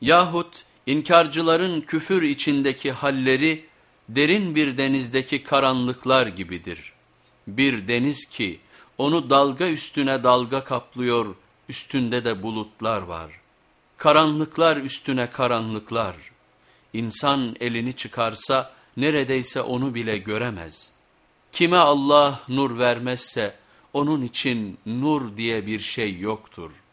Yahut inkarcıların küfür içindeki halleri derin bir denizdeki karanlıklar gibidir. Bir deniz ki onu dalga üstüne dalga kaplıyor, üstünde de bulutlar var. Karanlıklar üstüne karanlıklar. İnsan elini çıkarsa neredeyse onu bile göremez. Kime Allah nur vermezse onun için nur diye bir şey yoktur.''